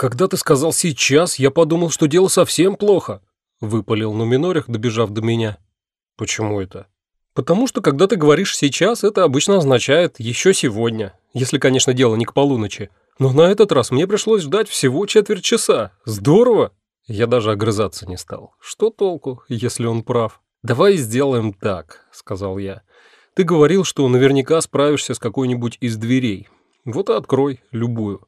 когда ты сказал «сейчас», я подумал, что дело совсем плохо», — выпалил Нуминорих, добежав до меня. «Почему это?» «Потому что, когда ты говоришь «сейчас», это обычно означает «еще сегодня», если, конечно, дело не к полуночи. Но на этот раз мне пришлось ждать всего четверть часа. Здорово!» Я даже огрызаться не стал. Что толку, если он прав? «Давай сделаем так», — сказал я. «Ты говорил, что наверняка справишься с какой-нибудь из дверей. Вот и открой, любую.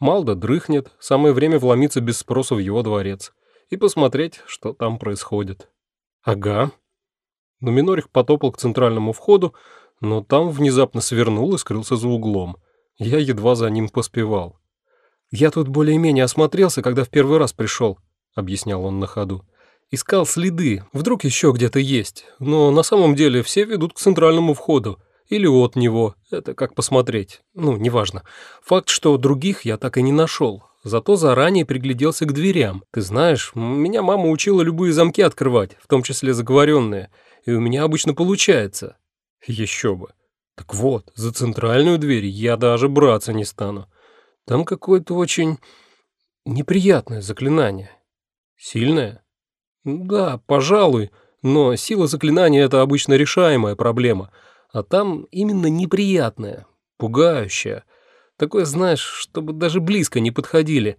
Малда дрыхнет, самое время вломиться без спроса в его дворец и посмотреть, что там происходит». «Ага». Но Минорих потопал к центральному входу, но там внезапно свернул и скрылся за углом. Я едва за ним поспевал. «Я тут более-менее осмотрелся, когда в первый раз пришел», — объяснял он на ходу. Искал следы, вдруг еще где-то есть, но на самом деле все ведут к центральному входу. Или от него, это как посмотреть, ну, неважно. Факт, что других я так и не нашел, зато заранее пригляделся к дверям. Ты знаешь, меня мама учила любые замки открывать, в том числе заговоренные, и у меня обычно получается. Еще бы. Так вот, за центральную дверь я даже браться не стану. Там какое-то очень неприятное заклинание. Сильное? Да, пожалуй, но сила заклинания — это обычно решаемая проблема, а там именно неприятная, пугающая. Такое, знаешь, чтобы даже близко не подходили.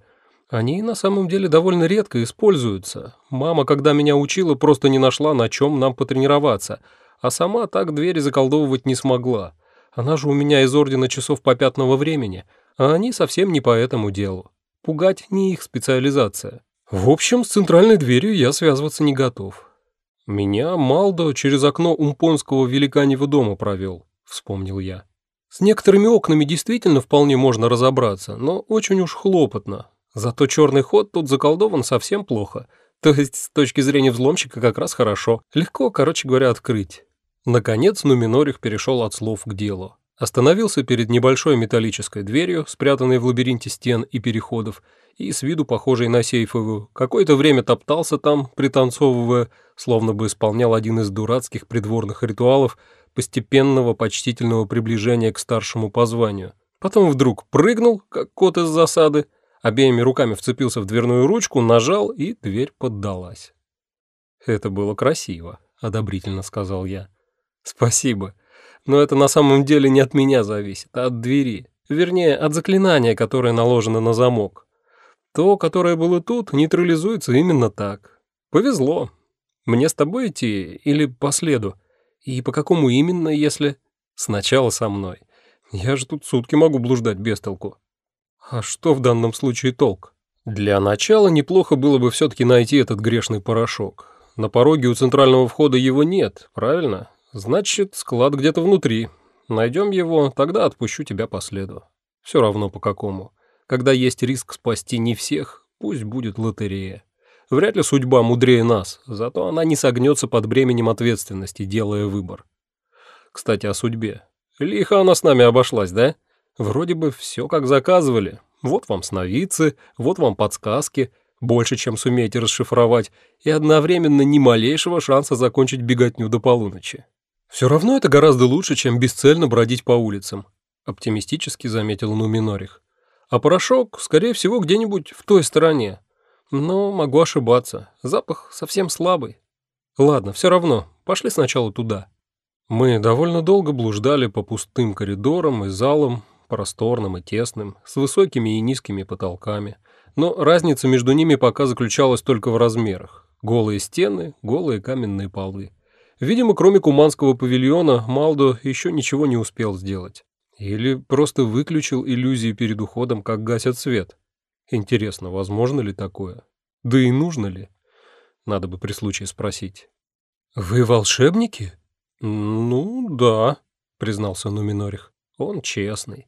Они на самом деле довольно редко используются. Мама, когда меня учила, просто не нашла, на чем нам потренироваться, а сама так двери заколдовывать не смогла. Она же у меня из Ордена Часов Попятного Времени, а они совсем не по этому делу. Пугать не их специализация. В общем, с центральной дверью я связываться не готов. Меня Малдо через окно умпонского великаньего дома провел, вспомнил я. С некоторыми окнами действительно вполне можно разобраться, но очень уж хлопотно. Зато черный ход тут заколдован совсем плохо. То есть, с точки зрения взломщика, как раз хорошо. Легко, короче говоря, открыть. Наконец, Нуминорих перешел от слов к делу. Остановился перед небольшой металлической дверью, спрятанной в лабиринте стен и переходов, и с виду похожей на сейфовую. Какое-то время топтался там, пританцовывая, словно бы исполнял один из дурацких придворных ритуалов постепенного почтительного приближения к старшему по званию. Потом вдруг прыгнул, как кот из засады, обеими руками вцепился в дверную ручку, нажал, и дверь поддалась. «Это было красиво», — одобрительно сказал я. «Спасибо. Но это на самом деле не от меня зависит, а от двери. Вернее, от заклинания, которое наложено на замок. То, которое было тут, нейтрализуется именно так. Повезло. Мне с тобой идти или по следу? И по какому именно, если... Сначала со мной. Я же тут сутки могу блуждать без толку. А что в данном случае толк? Для начала неплохо было бы все-таки найти этот грешный порошок. На пороге у центрального входа его нет, правильно? Значит, склад где-то внутри. Найдем его, тогда отпущу тебя по следу. Все равно по какому. Когда есть риск спасти не всех, пусть будет лотерея. Вряд ли судьба мудрее нас, зато она не согнется под бременем ответственности, делая выбор. Кстати, о судьбе. Лихо она с нами обошлась, да? Вроде бы все как заказывали. Вот вам сновидцы, вот вам подсказки, больше, чем сумеете расшифровать, и одновременно ни малейшего шанса закончить беготню до полуночи. Все равно это гораздо лучше, чем бесцельно бродить по улицам, оптимистически заметил Нуминорих. А порошок, скорее всего, где-нибудь в той стороне. Но могу ошибаться. Запах совсем слабый. Ладно, все равно. Пошли сначала туда. Мы довольно долго блуждали по пустым коридорам и залам, просторным и тесным, с высокими и низкими потолками. Но разница между ними пока заключалась только в размерах. Голые стены, голые каменные полы. Видимо, кроме куманского павильона, Малдо еще ничего не успел сделать. Или просто выключил иллюзии перед уходом, как гасят свет. Интересно, возможно ли такое? Да и нужно ли? Надо бы при случае спросить. «Вы волшебники?» «Ну, да», — признался Нуминорих. «Он честный».